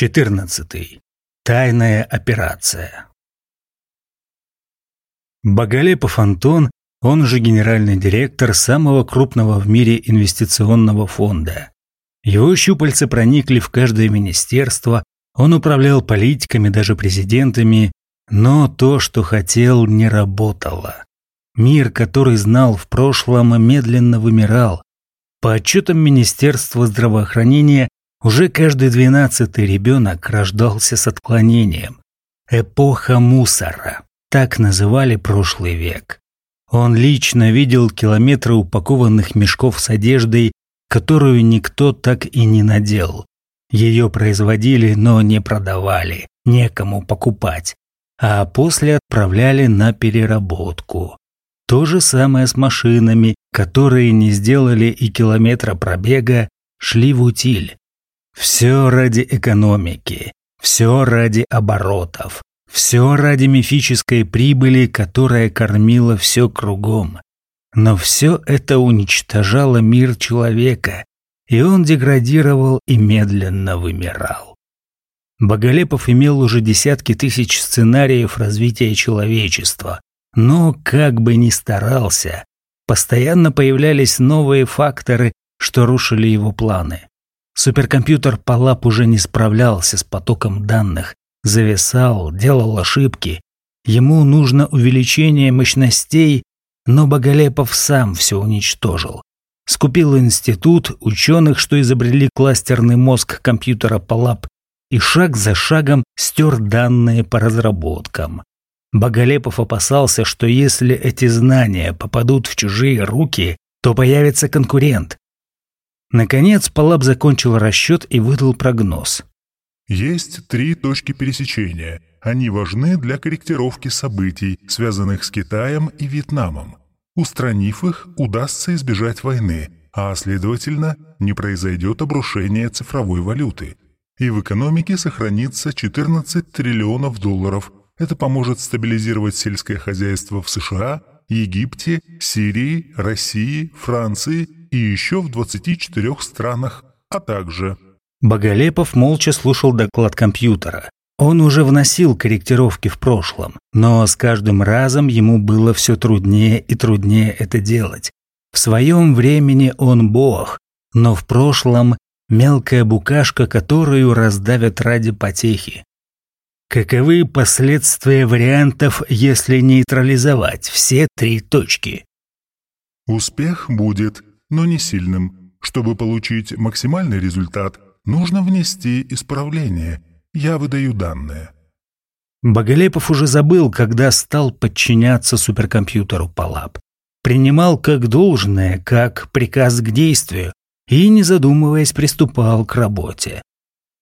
14. Тайная операция. Боголепов Антон, он же генеральный директор самого крупного в мире инвестиционного фонда. Его щупальца проникли в каждое министерство, он управлял политиками, даже президентами, но то, что хотел, не работало. Мир, который знал в прошлом, медленно вымирал. По отчетам Министерства здравоохранения, уже каждый двенадцатый ребенок рождался с отклонением. Эпоха мусора. Так называли прошлый век. Он лично видел километры упакованных мешков с одеждой, которую никто так и не надел. Ее производили, но не продавали, некому покупать, а после отправляли на переработку. То же самое с машинами, которые не сделали и километра пробега, шли в утиль. Все ради экономики, все ради оборотов, все ради мифической прибыли, которая кормила все кругом. Но все это уничтожало мир человека, и он деградировал и медленно вымирал. Боголепов имел уже десятки тысяч сценариев развития человечества, но, как бы ни старался, постоянно появлялись новые факторы, что рушили его планы. Суперкомпьютер Палап уже не справлялся с потоком данных, зависал, делал ошибки. Ему нужно увеличение мощностей, но Боголепов сам все уничтожил. Скупил институт, ученых, что изобрели кластерный мозг компьютера Палап, и шаг за шагом стер данные по разработкам. Боголепов опасался, что если эти знания попадут в чужие руки, то появится конкурент, Наконец, Палаб закончил расчет и выдал прогноз. Есть три точки пересечения. Они важны для корректировки событий, связанных с Китаем и Вьетнамом. Устранив их, удастся избежать войны, а, следовательно, не произойдет обрушение цифровой валюты. И в экономике сохранится 14 триллионов долларов. Это поможет стабилизировать сельское хозяйство в США, Египте, Сирии, России, Франции и еще в 24 странах, а также... Боголепов молча слушал доклад компьютера. Он уже вносил корректировки в прошлом, но с каждым разом ему было все труднее и труднее это делать. В своем времени он бог, но в прошлом мелкая букашка, которую раздавят ради потехи. Каковы последствия вариантов, если нейтрализовать все три точки? Успех будет но не сильным. Чтобы получить максимальный результат, нужно внести исправление. Я выдаю данные. Боголепов уже забыл, когда стал подчиняться суперкомпьютеру Палап. Принимал как должное, как приказ к действию и, не задумываясь, приступал к работе.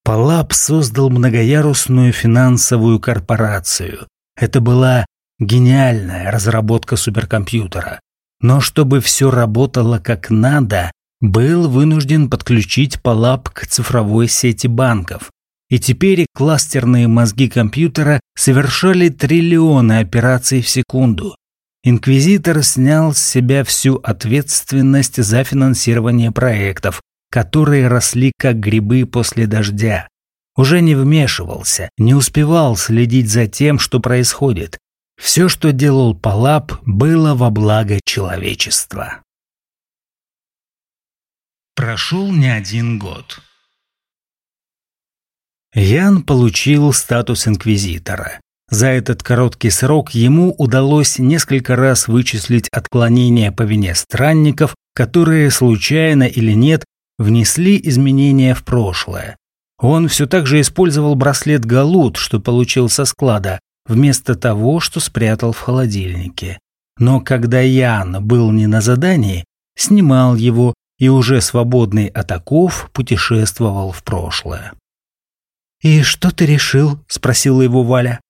Палап создал многоярусную финансовую корпорацию. Это была гениальная разработка суперкомпьютера но чтобы все работало как надо, был вынужден подключить Палап к цифровой сети банков. И теперь кластерные мозги компьютера совершали триллионы операций в секунду. Инквизитор снял с себя всю ответственность за финансирование проектов, которые росли как грибы после дождя. Уже не вмешивался, не успевал следить за тем, что происходит, все, что делал Палап, было во благо человечества. Прошел не один год. Ян получил статус инквизитора. За этот короткий срок ему удалось несколько раз вычислить отклонения по вине странников, которые случайно или нет внесли изменения в прошлое. Он все так же использовал браслет Галут, что получил со склада, вместо того, что спрятал в холодильнике. Но когда Ян был не на задании, снимал его и уже свободный от оков путешествовал в прошлое. «И что ты решил?» – спросила его Валя.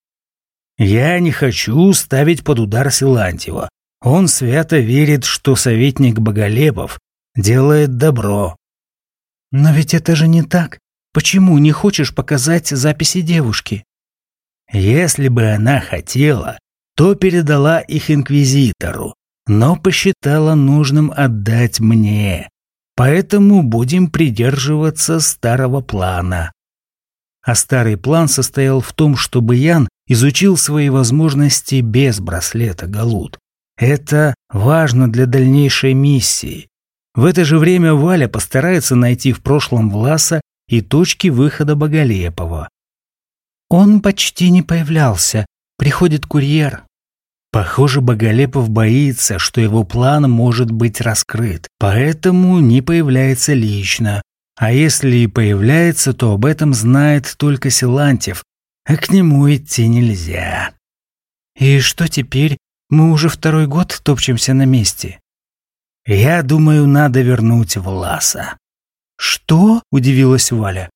«Я не хочу ставить под удар Силантьева. Он свято верит, что советник Боголепов делает добро». «Но ведь это же не так. Почему не хочешь показать записи девушки?» Если бы она хотела, то передала их инквизитору, но посчитала нужным отдать мне. Поэтому будем придерживаться старого плана. а старый план состоял в том, чтобы Ян изучил свои возможности без браслета Галут. Это важно для дальнейшей миссии. В это же время Валя постарается найти в прошлом Власа и точки выхода Боголепова. Он почти не появлялся. Приходит курьер. Похоже, Боголепов боится, что его план может быть раскрыт, поэтому не появляется лично. А если и появляется, то об этом знает только Силантьев, а к нему идти нельзя. И что теперь? Мы уже второй год топчемся на месте. Я думаю, надо вернуть Власа. Что? Удивилась Валя.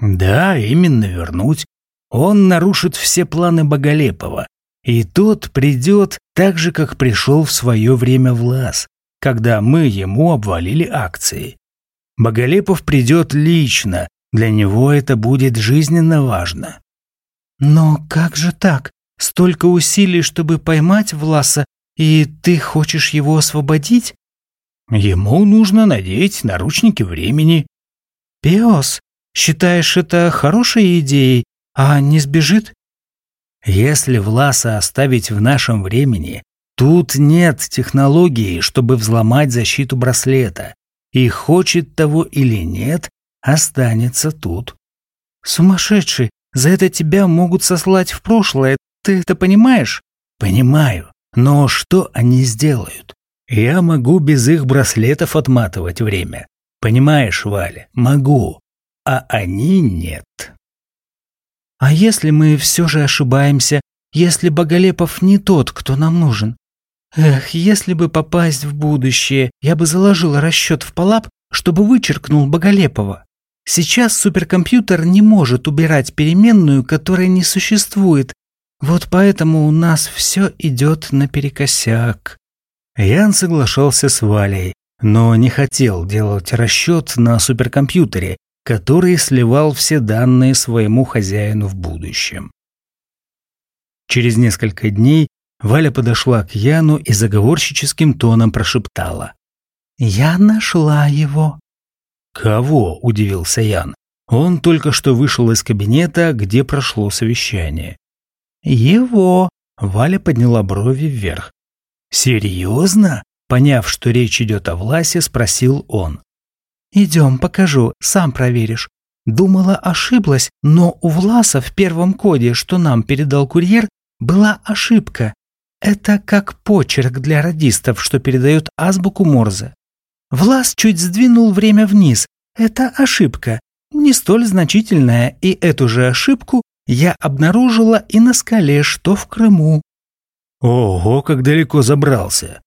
Да, именно вернуть. Он нарушит все планы Боголепова. И тот придет так же, как пришел в свое время Влас, когда мы ему обвалили акции. Боголепов придет лично, для него это будет жизненно важно. Но как же так? Столько усилий, чтобы поймать Власа, и ты хочешь его освободить? Ему нужно надеть наручники времени. Пес, считаешь это хорошей идеей, а не сбежит? Если Власа оставить в нашем времени, тут нет технологии, чтобы взломать защиту браслета и хочет того или нет, останется тут. Сумасшедший, за это тебя могут сослать в прошлое, ты это понимаешь? Понимаю, но что они сделают? Я могу без их браслетов отматывать время. Понимаешь, Валя, могу, а они нет. А если мы все же ошибаемся, если Боголепов не тот, кто нам нужен? Эх, если бы попасть в будущее, я бы заложила расчет в Палап, чтобы вычеркнул Боголепова. Сейчас суперкомпьютер не может убирать переменную, которая не существует. Вот поэтому у нас все идет наперекосяк. Ян соглашался с Валей, но не хотел делать расчет на суперкомпьютере, который сливал все данные своему хозяину в будущем. Через несколько дней Валя подошла к Яну и заговорщическим тоном прошептала. «Я нашла его». «Кого?» – удивился Ян. Он только что вышел из кабинета, где прошло совещание. «Его!» – Валя подняла брови вверх. «Серьезно?» – поняв, что речь идет о Власе, спросил он. «Идем, покажу, сам проверишь. Думала, ошиблась, но у Власа в первом коде, что нам передал курьер, была ошибка. Это как почерк для радистов, что передает азбуку Морзе. Влас чуть сдвинул время вниз. Это ошибка, не столь значительная, и эту же ошибку я обнаружила и на скале, что в Крыму. Ого, как далеко забрался.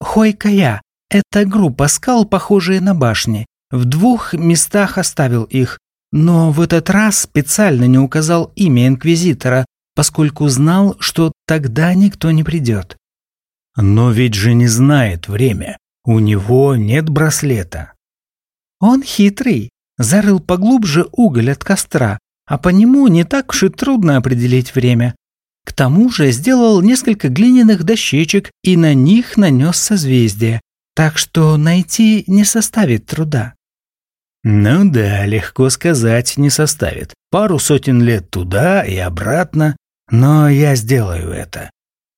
Хойкая – это группа скал, похожие на башни. В двух местах оставил их, но в этот раз специально не указал имя инквизитора, поскольку знал, что тогда никто не придет. Но ведь же не знает время. У него нет браслета. Он хитрый, зарыл поглубже уголь от костра, а по нему не так уж и трудно определить время. К тому же сделал несколько глиняных дощечек и на них нанес созвездие, так что найти не составит труда. Ну да, легко сказать, не составит. Пару сотен лет туда и обратно, но я сделаю это.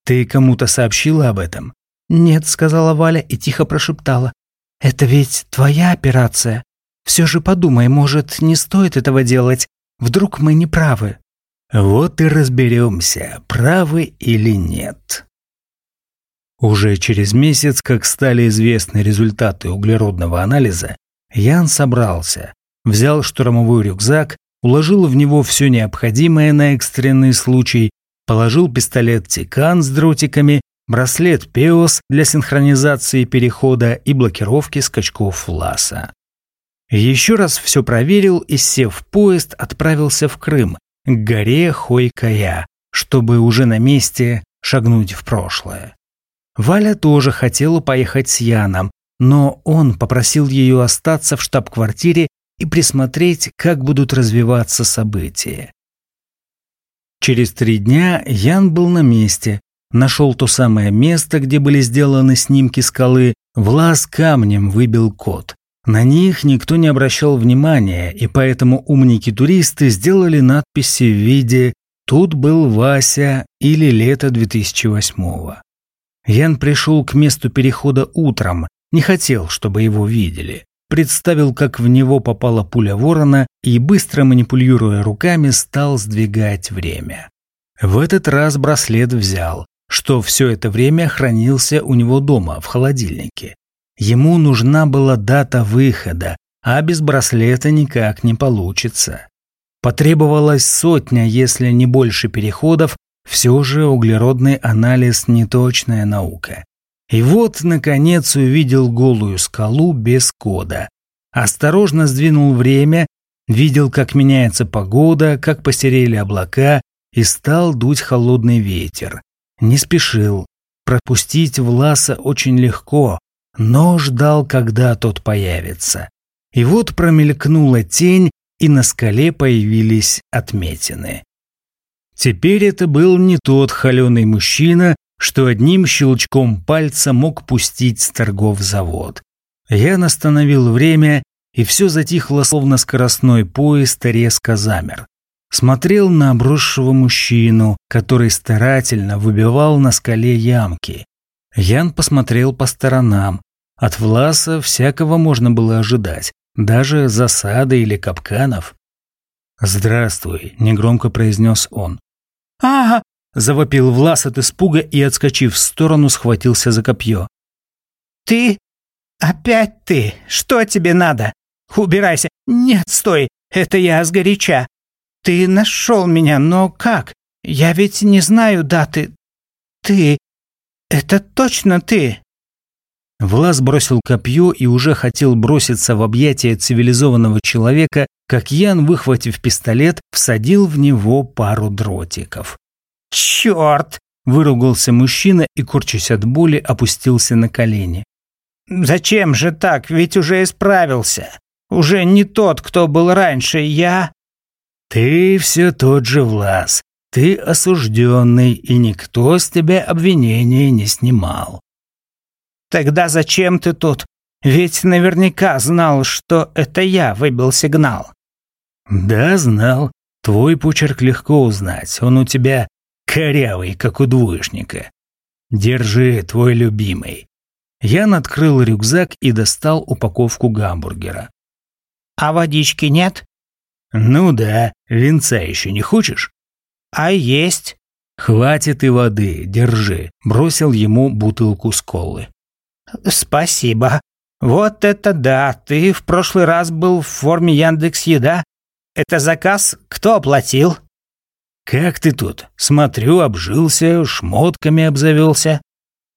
Ты кому-то сообщила об этом? Нет, сказала Валя и тихо прошептала. Это ведь твоя операция. Все же подумай, может, не стоит этого делать. Вдруг мы не правы. Вот и разберемся, правы или нет. Уже через месяц, как стали известны результаты углеродного анализа, Ян собрался, взял штурмовой рюкзак уложил в него все необходимое на экстренный случай, положил пистолет Тикан с дротиками, браслет Пеос для синхронизации перехода и блокировки скачков Власа. Еще раз все проверил и, сев в поезд, отправился в Крым, к горе Хойкая, чтобы уже на месте шагнуть в прошлое. Валя тоже хотела поехать с Яном, но он попросил ее остаться в штаб-квартире и присмотреть, как будут развиваться события. Через три дня Ян был на месте, нашел то самое место, где были сделаны снимки скалы, влас камнем выбил код. На них никто не обращал внимания, и поэтому умники-туристы сделали надписи в виде «Тут был Вася» или «Лето 2008-го». Ян пришел к месту перехода утром, не хотел, чтобы его видели. Представил, как в него попала пуля ворона и, быстро манипулируя руками, стал сдвигать время. В этот раз браслет взял, что все это время хранился у него дома, в холодильнике. Ему нужна была дата выхода, а без браслета никак не получится. Потребовалась сотня, если не больше переходов, все же углеродный анализ – неточная наука. И вот, наконец, увидел голую скалу без кода. Осторожно сдвинул время, видел, как меняется погода, как посерели облака, и стал дуть холодный ветер. Не спешил. Пропустить Власа очень легко, но ждал, когда тот появится. И вот промелькнула тень, и на скале появились отметины. Теперь это был не тот холеный мужчина, что одним щелчком пальца мог пустить с торгов завод. Я остановил время, и все затихло, словно скоростной поезд резко замер. Смотрел на обросшего мужчину, который старательно выбивал на скале ямки. Ян посмотрел по сторонам. От Власа всякого можно было ожидать, даже засады или капканов. «Здравствуй», — негромко произнес он. «Ага!» – завопил Влас от испуга и, отскочив в сторону, схватился за копье. «Ты? Опять ты? Что тебе надо? Убирайся! Нет, стой! Это я сгоряча! Ты нашел меня, но как? Я ведь не знаю даты. Ты? Это точно ты?» Влас бросил копье и уже хотел броситься в объятия цивилизованного человека, как Ян, выхватив пистолет, всадил в него пару дротиков. «Черт!» – выругался мужчина и, корчась от боли, опустился на колени. «Зачем же так? Ведь уже исправился. Уже не тот, кто был раньше. Я...» «Ты все тот же Влас. Ты осужденный, и никто с тебя обвинения не снимал. Тогда зачем ты тут? Ведь наверняка знал, что это я выбил сигнал. Да, знал. Твой почерк легко узнать. Он у тебя корявый, как у двоечника. Держи, твой любимый. Ян открыл рюкзак и достал упаковку гамбургера. А водички нет? Ну да, винца еще не хочешь? А есть. Хватит и воды, держи. Бросил ему бутылку с колы. «Спасибо. Вот это да, ты в прошлый раз был в форме Яндекс Еда. Это заказ кто оплатил?» «Как ты тут? Смотрю, обжился, шмотками обзавелся».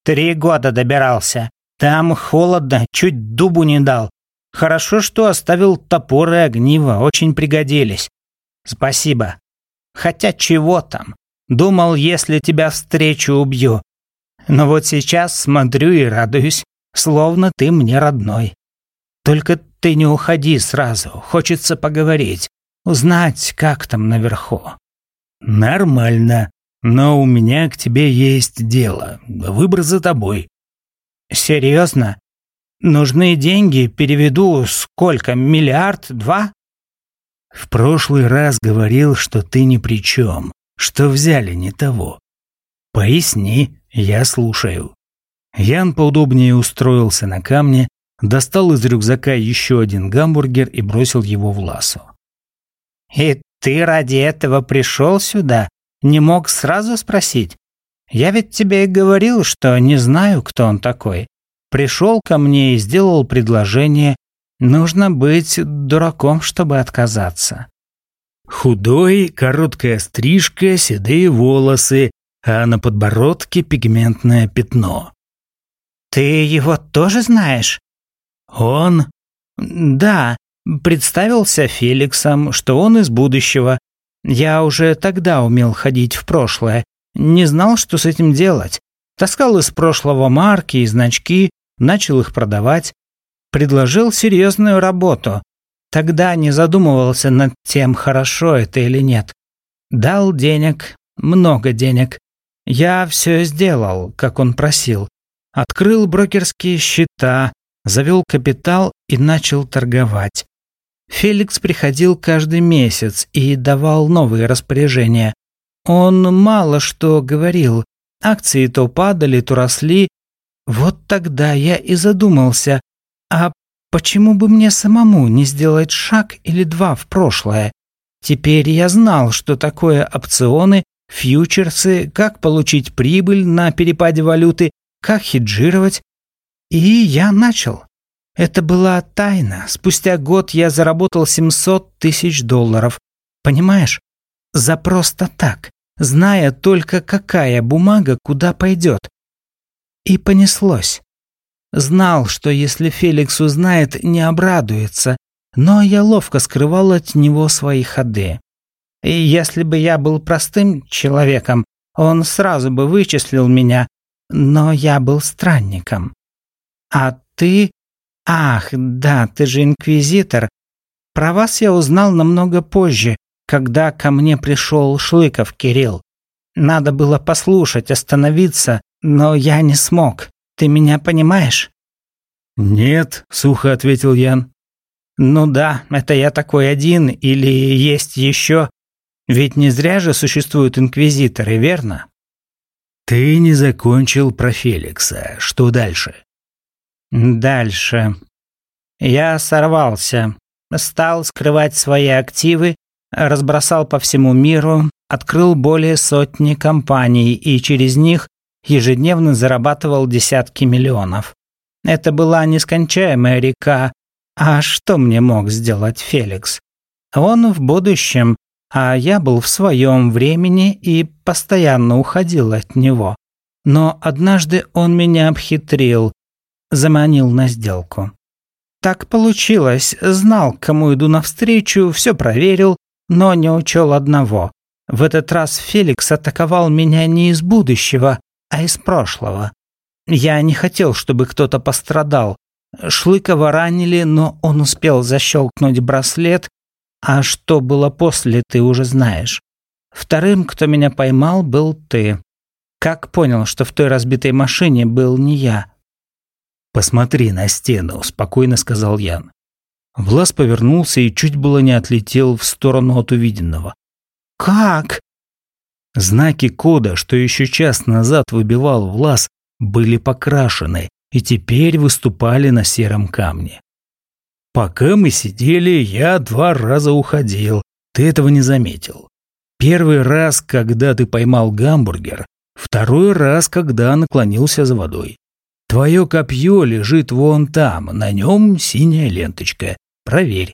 «Три года добирался. Там холодно, чуть дубу не дал. Хорошо, что оставил топор и огниво, очень пригодились. Спасибо. Хотя чего там? Думал, если тебя встречу, убью. Но вот сейчас смотрю и радуюсь, словно ты мне родной. Только ты не уходи сразу, хочется поговорить, узнать, как там наверху». «Нормально, но у меня к тебе есть дело. Выбор за тобой». «Серьезно? Нужны деньги, переведу сколько, миллиард, два?» «В прошлый раз говорил, что ты ни при чем, что взяли не того. Поясни, я слушаю. Ян поудобнее устроился на камне, достал из рюкзака еще один гамбургер и бросил его в ласу. «И ты ради этого пришел сюда? Не мог сразу спросить? Я ведь тебе и говорил, что не знаю, кто он такой. Пришел ко мне и сделал предложение. Нужно быть дураком, чтобы отказаться». Худой, короткая стрижка, седые волосы, а на подбородке пигментное пятно. «Ты его тоже знаешь?» «Он?» «Да, представился Феликсом, что он из будущего. Я уже тогда умел ходить в прошлое, не знал, что с этим делать. Таскал из прошлого марки и значки, начал их продавать. Предложил серьезную работу. Тогда не задумывался над тем, хорошо это или нет. Дал денег, много денег. Я все сделал, как он просил. Открыл брокерские счета, Завел капитал и начал торговать. Феликс приходил каждый месяц и давал новые распоряжения. Он мало что говорил. Акции то падали, то росли. Вот тогда я и задумался, а почему бы мне самому не сделать шаг или два в прошлое? Теперь я знал, что такое опционы, фьючерсы, как получить прибыль на перепаде валюты, как хеджировать. И я начал. Это была тайна. Спустя год я заработал 700 тысяч долларов. Понимаешь? За просто так, зная только, какая бумага куда пойдет. И понеслось. Знал, что если Феликс узнает, не обрадуется, но я ловко скрывал от него свои ходы. И если бы я был простым человеком, он сразу бы вычислил меня, но я был странником. А ты «Ах, да, ты же инквизитор. Про вас я узнал намного позже, когда ко мне пришел Шлыков Кирилл. Надо было послушать, остановиться, но я не смог. Ты меня понимаешь?» «Нет», — сухо ответил Ян. «Ну да, это я такой один или есть еще? Ведь не зря же существуют инквизиторы, верно?» «Ты не закончил про Феликса. Что дальше?» Дальше. Я сорвался. Стал скрывать свои активы, разбросал по всему миру, открыл более сотни компаний и через них ежедневно зарабатывал десятки миллионов. Это была нескончаемая река. А что мне мог сделать Феликс? Он в будущем, а я был в своем времени и постоянно уходил от него. Но однажды он меня обхитрил, заманил на сделку. Так получилось, знал, кому иду навстречу, все проверил, но не учел одного. В этот раз Феликс атаковал меня не из будущего, а из прошлого. Я не хотел, чтобы кто-то пострадал. Шлыкова ранили, но он успел защелкнуть браслет, а что было после, ты уже знаешь. Вторым, кто меня поймал, был ты. Как понял, что в той разбитой машине был не я? «Посмотри на стену», – спокойно сказал Ян. Влас повернулся и чуть было не отлетел в сторону от увиденного. «Как?» Знаки кода, что еще час назад выбивал Влас, были покрашены и теперь выступали на сером камне. Пока мы сидели, я два раза уходил. Ты этого не заметил. Первый раз, когда ты поймал гамбургер, второй раз, когда наклонился за водой. Твое копье лежит вон там, на нем синяя ленточка. Проверь».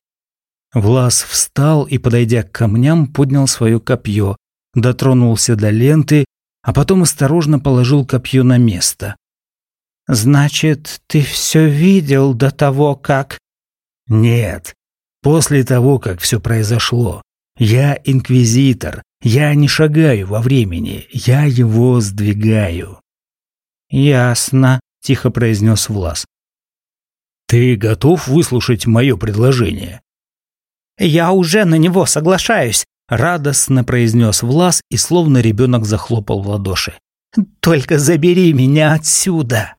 Влас встал и, подойдя к камням, поднял свое копье, дотронулся до ленты, а потом осторожно положил копье на место. «Значит, ты все видел до того, как...» «Нет, после того, как все произошло. Я инквизитор, я не шагаю во времени, я его сдвигаю». «Ясно», – тихо произнес Влас. «Ты готов выслушать мое предложение?» «Я уже на него соглашаюсь», – радостно произнес Влас и словно ребенок захлопал в ладоши. «Только забери меня отсюда!»